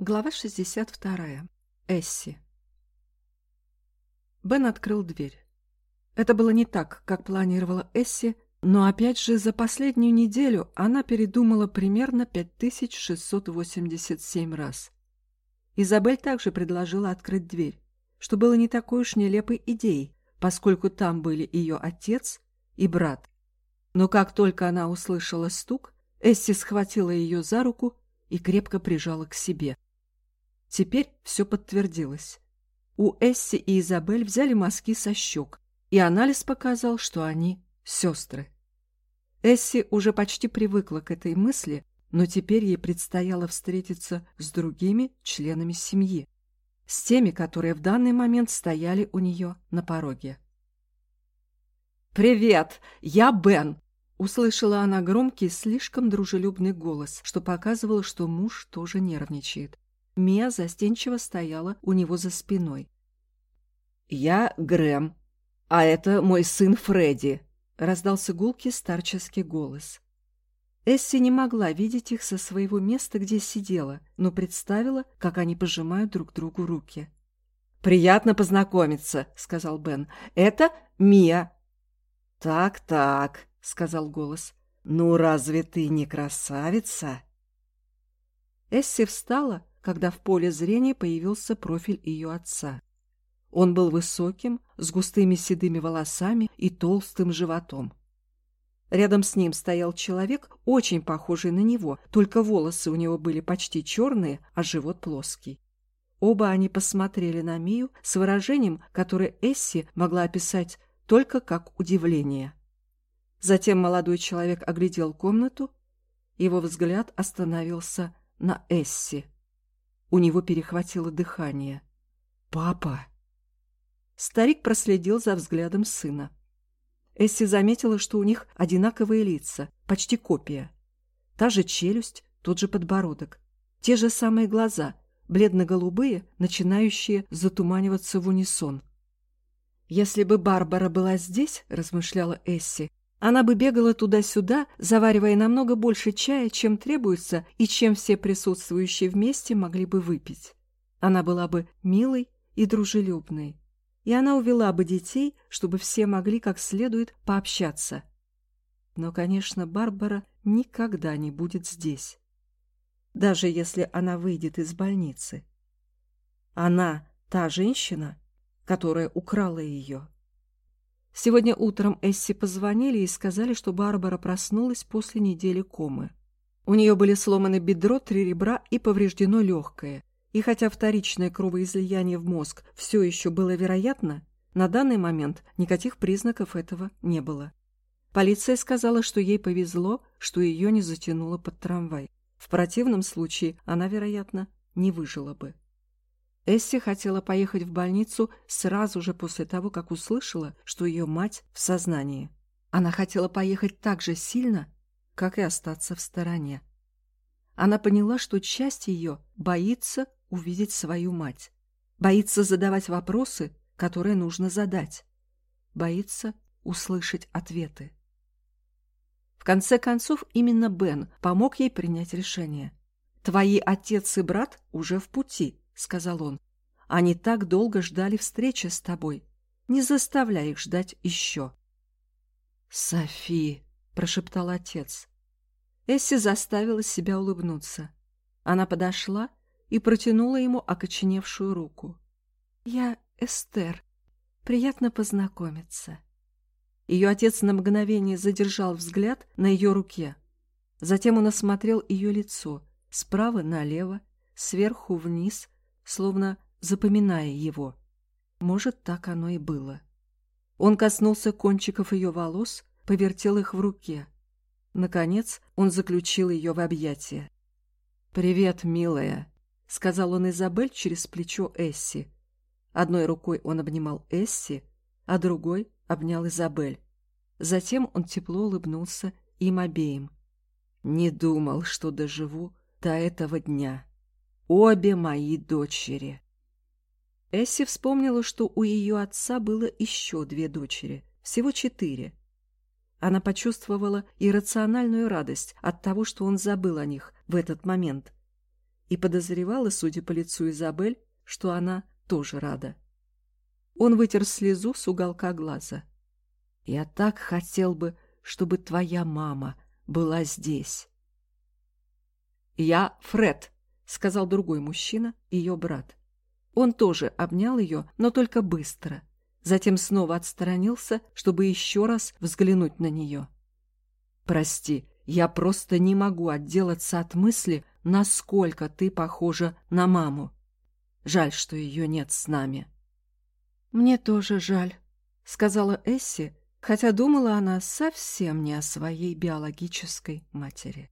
Глава 62. Эсси. Бен открыл дверь. Это было не так, как планировала Эсси, но опять же за последнюю неделю она передумала примерно 5687 раз. Изабель также предложила открыть дверь, что было не такой уж нелепой идеей, поскольку там были ее отец и брат. Но как только она услышала стук, Эсси схватила ее за руку и крепко прижала к себе. Теперь все подтвердилось. У Эсси и Изабель взяли мазки со щек, и анализ показал, что они сестры. Эсси уже почти привыкла к этой мысли, но теперь ей предстояло встретиться с другими членами семьи, с теми, которые в данный момент стояли у нее на пороге. «Привет! Я Бен!» Услышала она громкий, слишком дружелюбный голос, что показывало, что муж тоже нервничает. Мия застенчиво стояла у него за спиной. «Я Грэм, а это мой сын Фредди», — раздался гулкий старческий голос. Эсси не могла видеть их со своего места, где сидела, но представила, как они пожимают друг другу руки. «Приятно познакомиться», — сказал Бен. «Это Мия». «Так-так», — сказал голос. «Ну, разве ты не красавица?» Эсси встала, когда в поле зрения появился профиль ее отца. Он был высоким, с густыми седыми волосами и толстым животом. Рядом с ним стоял человек, очень похожий на него, только волосы у него были почти черные, а живот плоский. Оба они посмотрели на Мию с выражением, которое Эсси могла описать только как удивление. Затем молодой человек оглядел комнату, его взгляд остановился на Эсси. У него перехватило дыхание. «Папа!» Старик проследил за взглядом сына. Эсси заметила, что у них одинаковые лица, почти копия. Та же челюсть, тот же подбородок, те же самые глаза, бледно-голубые, начинающие затуманиваться в унисон. «Если бы Барбара была здесь, — размышляла Эсси, она бы бегала туда-сюда, заваривая намного больше чая, чем требуется и чем все присутствующие вместе могли бы выпить. Она была бы милой и дружелюбной. И она увела бы детей, чтобы все могли как следует пообщаться. Но, конечно, Барбара никогда не будет здесь. Даже если она выйдет из больницы. Она та женщина, которая украла ее. Сегодня утром Эсси позвонили и сказали, что Барбара проснулась после недели комы. У нее были сломаны бедро, три ребра и повреждено легкое. И хотя вторичное кровоизлияние в мозг все еще было вероятно, на данный момент никаких признаков этого не было. Полиция сказала, что ей повезло, что ее не затянуло под трамвай. В противном случае она, вероятно, не выжила бы. Эсси хотела поехать в больницу сразу же после того, как услышала, что ее мать в сознании. Она хотела поехать так же сильно, как и остаться в стороне. Она поняла, что часть ее боится увидеть свою мать, боится задавать вопросы, которые нужно задать, боится услышать ответы. В конце концов, именно Бен помог ей принять решение. «Твои отец и брат уже в пути», — сказал он. «Они так долго ждали встречи с тобой. Не заставляй их ждать еще». «Софи», — прошептал отец. Эсси заставила себя улыбнуться. Она подошла и протянула ему окоченевшую руку. «Я Эстер. Приятно познакомиться». Ее отец на мгновение задержал взгляд на ее руке. Затем он осмотрел ее лицо, справа налево, сверху вниз, словно запоминая его. Может, так оно и было. Он коснулся кончиков ее волос, повертел их в руке. Наконец он заключил ее в объятия. «Привет, милая», — сказал он Изабель через плечо Эсси. Одной рукой он обнимал Эсси, а другой обнял Изабель. Затем он тепло улыбнулся им обеим. «Не думал, что доживу до этого дня». Обе мои дочери. Эсси вспомнила, что у ее отца было еще две дочери, всего четыре. Она почувствовала иррациональную радость от того, что он забыл о них в этот момент. и подозревала, судя по лицу Изабель, что она тоже рада. Он вытер слезу с уголка глаза. «Я так хотел бы, чтобы твоя мама была здесь». «Я Фред», — сказал другой мужчина, ее брат. Он тоже обнял ее, но только быстро. Затем снова отстранился, чтобы еще раз взглянуть на нее. «Прости, я просто не могу отделаться от мысли, насколько ты похожа на маму. Жаль, что ее нет с нами». «Мне тоже жаль», — сказала Эсси, хотя думала она совсем не о своей биологической матери.